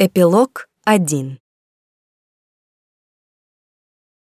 Эпилог 1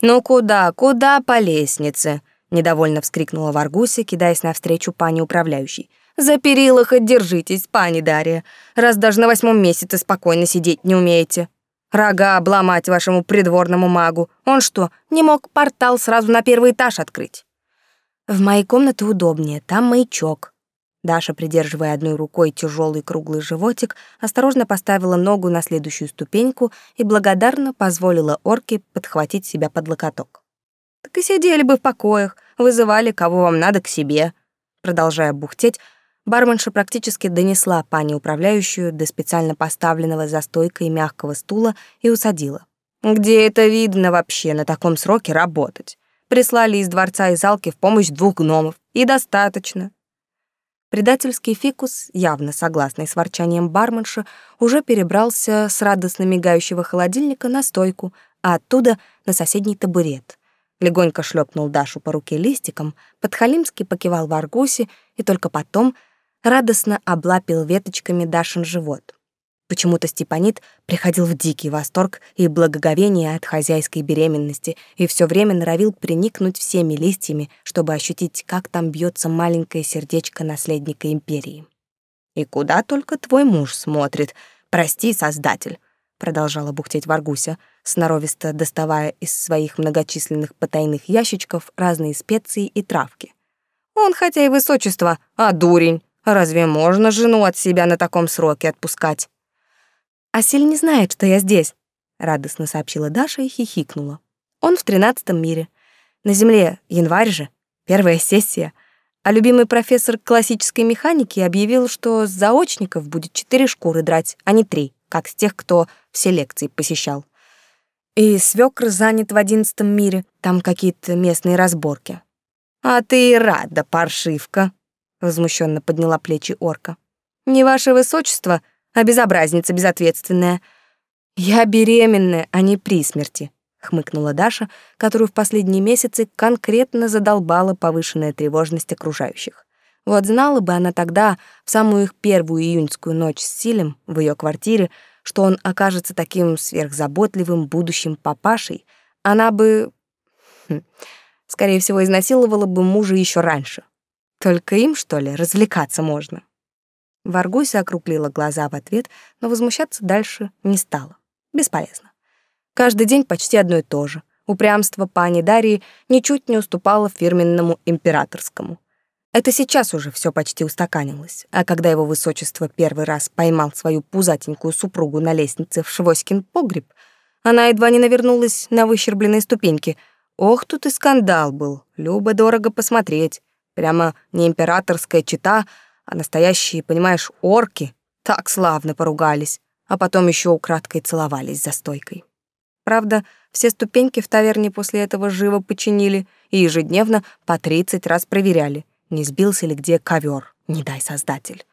«Ну куда, куда по лестнице?» — недовольно вскрикнула Варгуся, кидаясь навстречу пани управляющей. «За перила хоть держитесь, пани Дарья, раз даже на восьмом месяце спокойно сидеть не умеете. Рога обломать вашему придворному магу. Он что, не мог портал сразу на первый этаж открыть?» «В моей комнате удобнее, там маячок», Даша, придерживая одной рукой тяжелый круглый животик, осторожно поставила ногу на следующую ступеньку и благодарно позволила орке подхватить себя под локоток. «Так и сидели бы в покоях, вызывали, кого вам надо, к себе». Продолжая бухтеть, барменша практически донесла пани управляющую до специально поставленного за стойкой мягкого стула и усадила. «Где это видно вообще на таком сроке работать? Прислали из дворца и залки в помощь двух гномов, и достаточно». Предательский фикус, явно согласный с ворчанием барменша, уже перебрался с радостно мигающего холодильника на стойку, а оттуда на соседний табурет. Легонько шлепнул Дашу по руке листиком, подхалимски покивал в аргусе и только потом радостно облапил веточками Дашин живот. Почему-то Степанит приходил в дикий восторг и благоговение от хозяйской беременности и все время норовил приникнуть всеми листьями, чтобы ощутить, как там бьется маленькое сердечко наследника империи. «И куда только твой муж смотрит? Прости, Создатель!» продолжала бухтеть Варгуся, сноровисто доставая из своих многочисленных потайных ящичков разные специи и травки. «Он хотя и высочество, а дурень! Разве можно жену от себя на таком сроке отпускать?» «Асель не знает, что я здесь», — радостно сообщила Даша и хихикнула. «Он в тринадцатом мире. На Земле январь же, первая сессия. А любимый профессор классической механики объявил, что с заочников будет четыре шкуры драть, а не три, как с тех, кто все лекции посещал. И свёкр занят в одиннадцатом мире, там какие-то местные разборки». «А ты рада, паршивка», — возмущенно подняла плечи орка. «Не ваше высочество», — а безобразница безответственная. Я беременная, а не при смерти, хмыкнула Даша, которую в последние месяцы конкретно задолбала повышенная тревожность окружающих. Вот знала бы она тогда, в самую их первую июньскую ночь с Силем в ее квартире, что он окажется таким сверхзаботливым будущим папашей, она бы, хм, скорее всего, изнасиловала бы мужа еще раньше. Только им, что ли, развлекаться можно. Варгуся округлила глаза в ответ, но возмущаться дальше не стала. Бесполезно. Каждый день почти одно и то же. Упрямство пани Дарьи ничуть не уступало фирменному императорскому. Это сейчас уже все почти устаканилось, а когда его высочество первый раз поймал свою пузатенькую супругу на лестнице в Швоськин погреб, она едва не навернулась на выщербленные ступеньки. Ох, тут и скандал был. Любо дорого посмотреть. Прямо не императорская чита, а настоящие, понимаешь, орки так славно поругались, а потом еще украдкой целовались за стойкой. Правда, все ступеньки в таверне после этого живо починили и ежедневно по тридцать раз проверяли, не сбился ли где ковер, не дай создатель.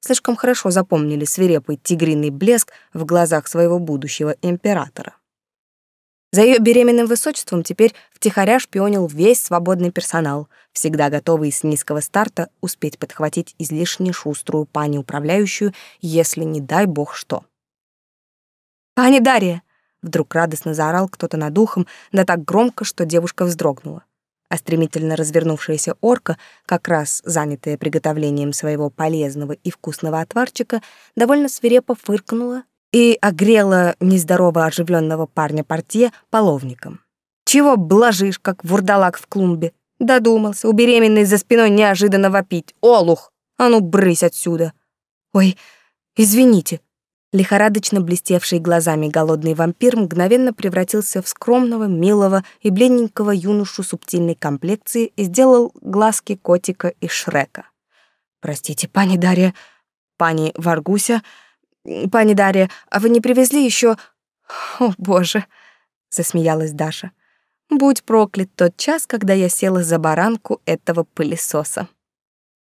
Слишком хорошо запомнили свирепый тигриный блеск в глазах своего будущего императора. За ее беременным высочеством теперь втихаря шпионил весь свободный персонал, всегда готовый с низкого старта успеть подхватить излишне шуструю пани управляющую, если не дай бог что. «Пани Дарья!» — вдруг радостно заорал кто-то над ухом, да так громко, что девушка вздрогнула. А стремительно развернувшаяся орка, как раз занятая приготовлением своего полезного и вкусного отварчика, довольно свирепо фыркнула и огрела нездорово оживленного парня портье половником. «Чего блажишь, как вурдалак в клумбе? Додумался, у беременной за спиной неожиданно вопить. Олух! А ну, брысь отсюда!» «Ой, извините!» Лихорадочно блестевший глазами голодный вампир мгновенно превратился в скромного, милого и бледненького юношу субтильной комплекции и сделал глазки котика и Шрека. «Простите, пани Дарья, пани Варгуся, «Пани Дарья, а вы не привезли еще...» «О, боже!» — засмеялась Даша. «Будь проклят тот час, когда я села за баранку этого пылесоса».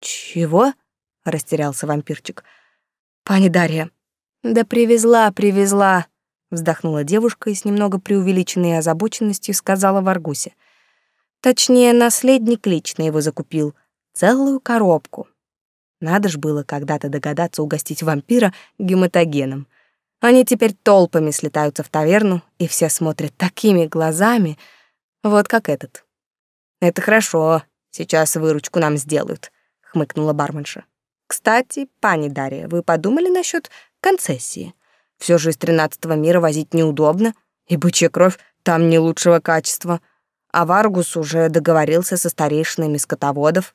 «Чего?» — растерялся вампирчик. «Пани Дарья». «Да привезла, привезла», — вздохнула девушка и с немного преувеличенной озабоченностью сказала Варгусе. «Точнее, наследник лично его закупил. Целую коробку». Надо ж было когда-то догадаться угостить вампира гематогеном. Они теперь толпами слетаются в таверну, и все смотрят такими глазами, вот как этот. «Это хорошо, сейчас выручку нам сделают», — хмыкнула барменша. «Кстати, пани Дарья, вы подумали насчет концессии? Все же из тринадцатого мира возить неудобно, и бычья кровь там не лучшего качества, а Варгус уже договорился со старейшинами скотоводов».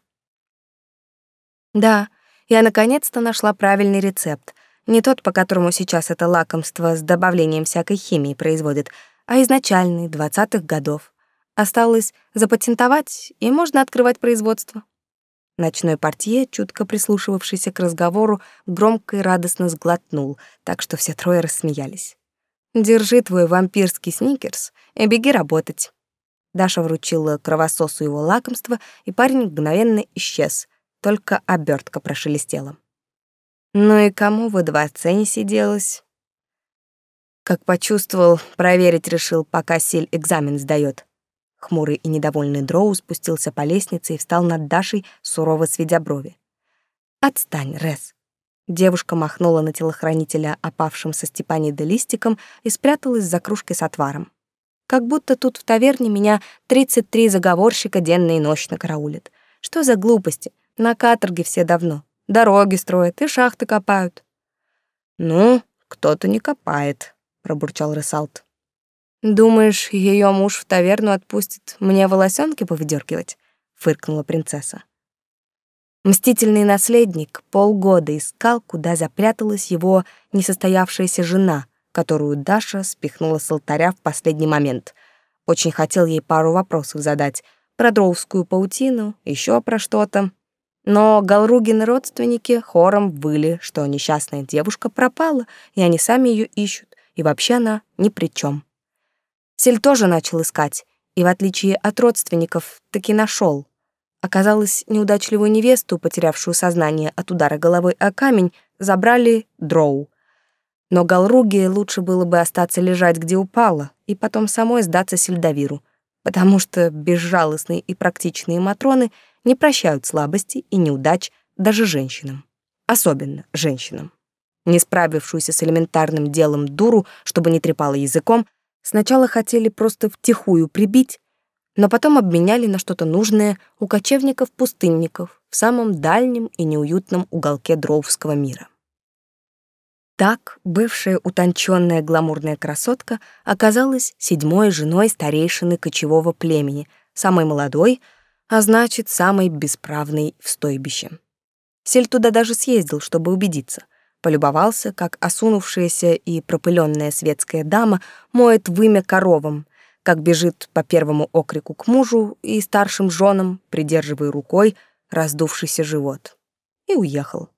Да, я наконец-то нашла правильный рецепт. Не тот, по которому сейчас это лакомство с добавлением всякой химии производят, а изначальный, двадцатых годов. Осталось запатентовать, и можно открывать производство. Ночной портье, чутко прислушивавшийся к разговору, громко и радостно сглотнул, так что все трое рассмеялись. «Держи твой вампирский сникерс и беги работать». Даша вручила кровососу его лакомство, и парень мгновенно исчез, только обертка прошелестела. «Ну и кому во дворце не сиделось?» Как почувствовал, проверить решил, пока Силь экзамен сдаёт. Хмурый и недовольный Дроу спустился по лестнице и встал над Дашей, сурово сведя брови. «Отстань, Рес!» Девушка махнула на телохранителя, опавшим со Степаниды листиком, и спряталась за кружкой с отваром. Как будто тут в таверне меня 33 заговорщика денно и ночно караулят. Что за глупости? На каторге все давно. Дороги строят и шахты копают. «Ну, кто-то не копает», — пробурчал Ресалт. «Думаешь, ее муж в таверну отпустит мне волосенки повыдергивать?» — фыркнула принцесса. Мстительный наследник полгода искал, куда запряталась его несостоявшаяся жена, которую Даша спихнула с алтаря в последний момент. Очень хотел ей пару вопросов задать про дровскую паутину, еще про что-то. Но Галругины родственники хором выли, что несчастная девушка пропала, и они сами ее ищут, и вообще она ни при чем. Сель тоже начал искать, и в отличие от родственников, таки нашел. Оказалось, неудачливую невесту, потерявшую сознание от удара головой о камень, забрали дроу. Но Галруге лучше было бы остаться лежать, где упала, и потом самой сдаться Сельдовиру, потому что безжалостные и практичные матроны не прощают слабости и неудач даже женщинам. Особенно женщинам. Не справившуюся с элементарным делом дуру, чтобы не трепала языком, Сначала хотели просто втихую прибить, но потом обменяли на что-то нужное у кочевников-пустынников в самом дальнем и неуютном уголке Дровского мира. Так бывшая утонченная гламурная красотка оказалась седьмой женой старейшины кочевого племени, самой молодой, а значит, самой бесправной в стойбище. Сель туда даже съездил, чтобы убедиться полюбовался, как осунувшаяся и пропыленная светская дама моет вымя коровам, как бежит по первому окрику к мужу и старшим женам, придерживая рукой раздувшийся живот. И уехал.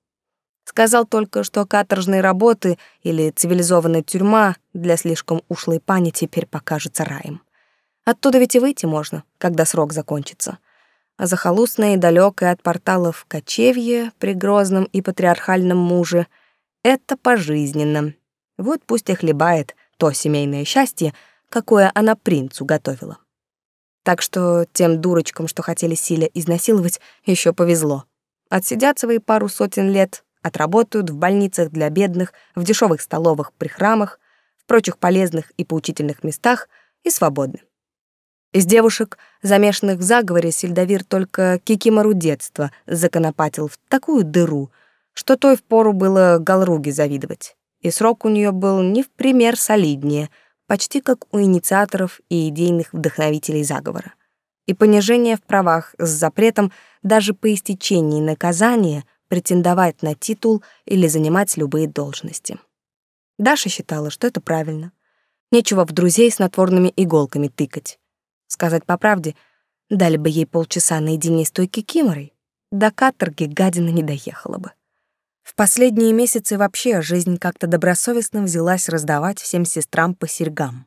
Сказал только, что каторжные работы или цивилизованная тюрьма для слишком ушлой пани теперь покажется раем. Оттуда ведь и выйти можно, когда срок закончится. А захолустное и далёкое от порталов кочевье при грозном и патриархальном муже — это пожизненно. Вот пусть и хлебает то семейное счастье, какое она принцу готовила. Так что тем дурочкам, что хотели Силя изнасиловать, еще повезло. Отсидят свои пару сотен лет, отработают в больницах для бедных, в дешевых столовых при храмах, в прочих полезных и поучительных местах и свободны. Из девушек, замешанных в заговоре, Сильдовир только Кикимору детства законопатил в такую дыру — что той впору было Галруге завидовать. И срок у нее был не в пример солиднее, почти как у инициаторов и идейных вдохновителей заговора. И понижение в правах с запретом даже по истечении наказания претендовать на титул или занимать любые должности. Даша считала, что это правильно. Нечего в друзей с натворными иголками тыкать. Сказать по правде, дали бы ей полчаса наедине с той кикиморой, до каторги гадина не доехала бы. В последние месяцы вообще жизнь как-то добросовестно взялась раздавать всем сестрам по серьгам.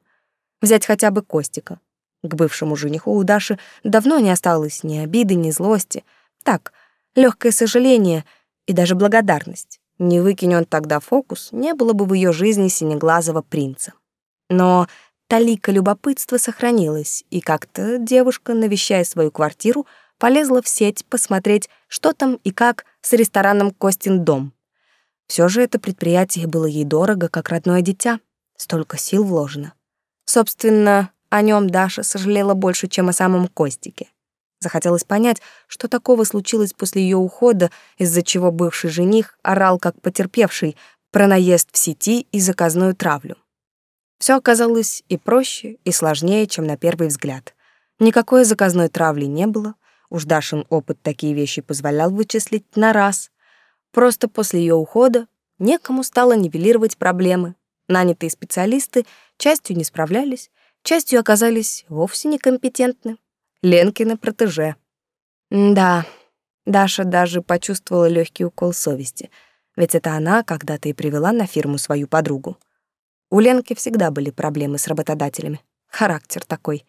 Взять хотя бы Костика. К бывшему жениху у Даши давно не осталось ни обиды, ни злости. Так, легкое сожаление и даже благодарность. Не выкинь он тогда фокус, не было бы в ее жизни синеглазого принца. Но талика любопытства сохранилась, и как-то девушка, навещая свою квартиру, полезла в сеть посмотреть, что там и как с рестораном «Костин дом». Все же это предприятие было ей дорого, как родное дитя. Столько сил вложено. Собственно, о нем Даша сожалела больше, чем о самом Костике. Захотелось понять, что такого случилось после ее ухода, из-за чего бывший жених орал как потерпевший про наезд в сети и заказную травлю. Все оказалось и проще, и сложнее, чем на первый взгляд. Никакой заказной травли не было, уж Дашин опыт такие вещи позволял вычислить на раз. Просто после ее ухода некому стало нивелировать проблемы. Нанятые специалисты частью не справлялись, частью оказались вовсе некомпетентны. Ленкины протеже. Да, Даша даже почувствовала легкий укол совести, ведь это она когда-то и привела на фирму свою подругу. У Ленки всегда были проблемы с работодателями. Характер такой,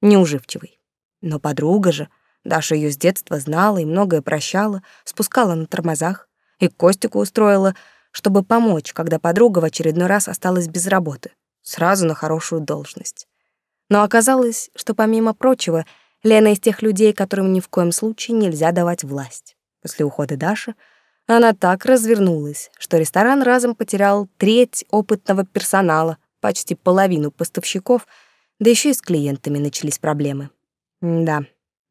неуживчивый. Но подруга же, Даша ее с детства знала и многое прощала, спускала на тормозах, и Костику устроила, чтобы помочь, когда подруга в очередной раз осталась без работы, сразу на хорошую должность. Но оказалось, что помимо прочего, Лена из тех людей, которым ни в коем случае нельзя давать власть. После ухода Даши она так развернулась, что ресторан разом потерял треть опытного персонала, почти половину поставщиков, да еще и с клиентами начались проблемы. да,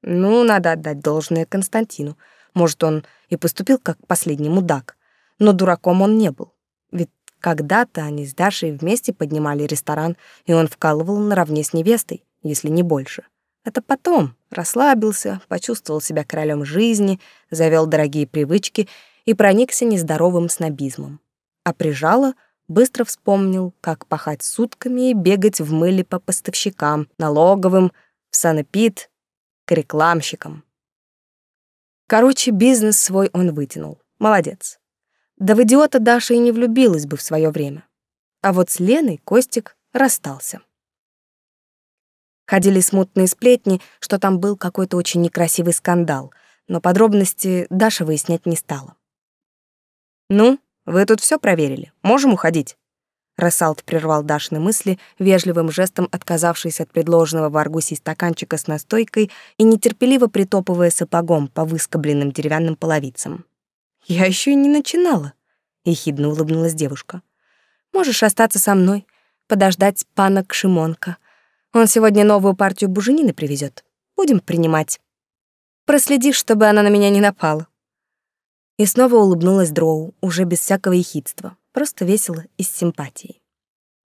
ну, надо отдать должное Константину. Может, он и поступил как последний мудак, но дураком он не был. Ведь когда-то они с Дашей вместе поднимали ресторан, и он вкалывал наравне с невестой, если не больше. Это потом расслабился, почувствовал себя королем жизни, завел дорогие привычки и проникся нездоровым снобизмом. А прижало, быстро вспомнил, как пахать сутками и бегать в мыле по поставщикам, налоговым, в санэпид, к рекламщикам. Короче, бизнес свой он вытянул. Молодец. Да в идиота Даша и не влюбилась бы в свое время. А вот с Леной Костик расстался. Ходили смутные сплетни, что там был какой-то очень некрасивый скандал, но подробности Даша выяснять не стала. «Ну, вы тут все проверили? Можем уходить?» Рассалт прервал Дашины мысли, вежливым жестом отказавшись от предложенного в Аргусе стаканчика с настойкой и нетерпеливо притопывая сапогом по выскобленным деревянным половицам. «Я еще и не начинала», — ехидно улыбнулась девушка. «Можешь остаться со мной, подождать пана Кшимонка. Он сегодня новую партию буженины привезет. Будем принимать. Проследи, чтобы она на меня не напала. И снова улыбнулась Дроу, уже без всякого ехидства, просто весело и с симпатией.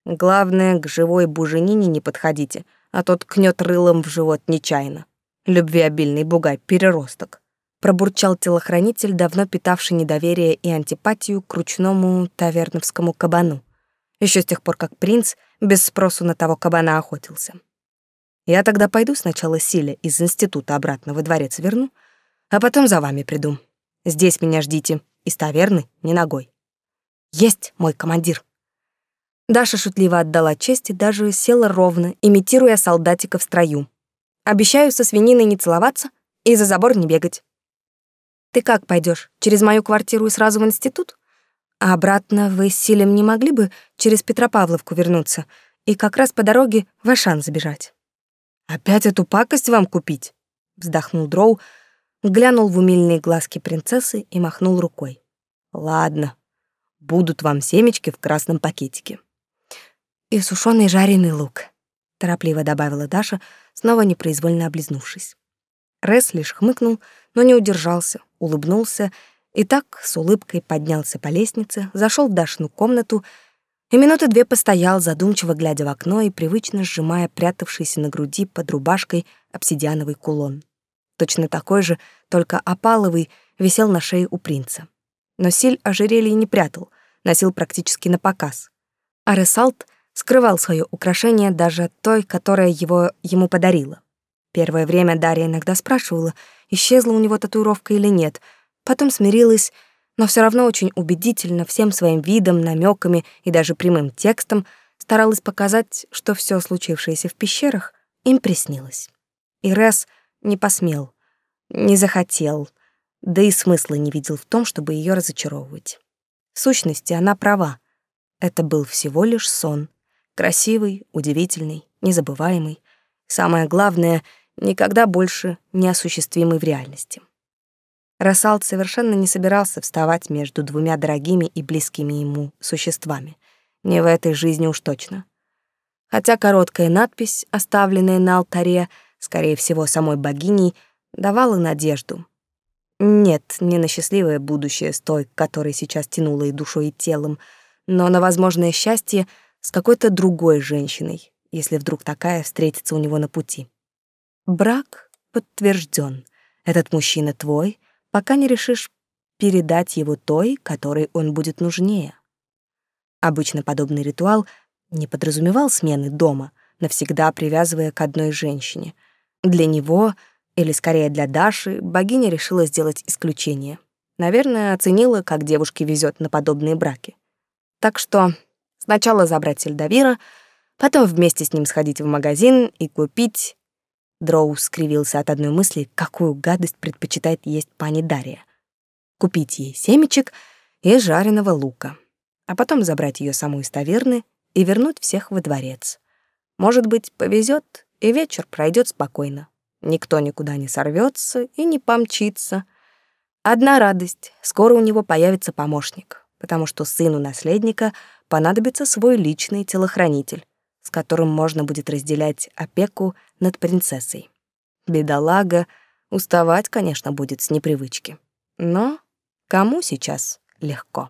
Главное, к живой буженине не подходите, а тот кнет рылом в живот нечаянно. Любвеобильный бугай, переросток. Пробурчал телохранитель, давно питавший недоверие и антипатию к ручному таверновскому кабану еще с тех пор, как принц без спросу на того кабана охотился. Я тогда пойду сначала Силе из института обратно во дворец верну, а потом за вами приду. Здесь меня ждите, из таверны не ногой. Есть мой командир. Даша шутливо отдала честь и даже села ровно, имитируя солдатика в строю. Обещаю со свининой не целоваться и за забор не бегать. Ты как пойдешь? Через мою квартиру и сразу в институт? А обратно вы с Силем не могли бы через Петропавловку вернуться и как раз по дороге в Ашан забежать? Опять эту пакость вам купить? Вздохнул Дроу, глянул в умильные глазки принцессы и махнул рукой. Ладно, будут вам семечки в красном пакетике. И сушеный жареный лук, торопливо добавила Даша, снова непроизвольно облизнувшись. Рес лишь хмыкнул, но не удержался, улыбнулся и так с улыбкой поднялся по лестнице, зашел в Дашину комнату и минуты две постоял, задумчиво глядя в окно и привычно сжимая прятавшийся на груди под рубашкой обсидиановый кулон. Точно такой же, только опаловый, висел на шее у принца. Но Силь ожерелье не прятал, носил практически на показ. А Ресалт скрывал свое украшение даже от той, которая его ему подарила. Первое время Дарья иногда спрашивала, исчезла у него татуировка или нет — Потом смирилась, но все равно очень убедительно всем своим видом, намеками и даже прямым текстом старалась показать, что все случившееся в пещерах им приснилось. И Рес не посмел, не захотел, да и смысла не видел в том, чтобы ее разочаровывать. В сущности, она права. Это был всего лишь сон. Красивый, удивительный, незабываемый. Самое главное, никогда больше не осуществимый в реальности. Рассалт совершенно не собирался вставать между двумя дорогими и близкими ему существами. Не в этой жизни уж точно. Хотя короткая надпись, оставленная на алтаре, скорее всего, самой богиней, давала надежду. Нет, не на счастливое будущее с той, которой сейчас тянуло и душой, и телом, но на возможное счастье с какой-то другой женщиной, если вдруг такая встретится у него на пути. Брак подтвержден. Этот мужчина твой, пока не решишь передать его той, которой он будет нужнее. Обычно подобный ритуал не подразумевал смены дома, навсегда привязывая к одной женщине. Для него, или скорее для Даши, богиня решила сделать исключение. Наверное, оценила, как девушке везет на подобные браки. Так что сначала забрать Сельдовира, потом вместе с ним сходить в магазин и купить Дроу скривился от одной мысли, какую гадость предпочитает есть пани Дарья. Купить ей семечек и жареного лука, а потом забрать ее саму из таверны и вернуть всех во дворец. Может быть, повезет, и вечер пройдет спокойно. Никто никуда не сорвется и не помчится. Одна радость — скоро у него появится помощник, потому что сыну наследника понадобится свой личный телохранитель с которым можно будет разделять опеку над принцессой. Бедолага уставать, конечно, будет с непривычки. Но кому сейчас легко?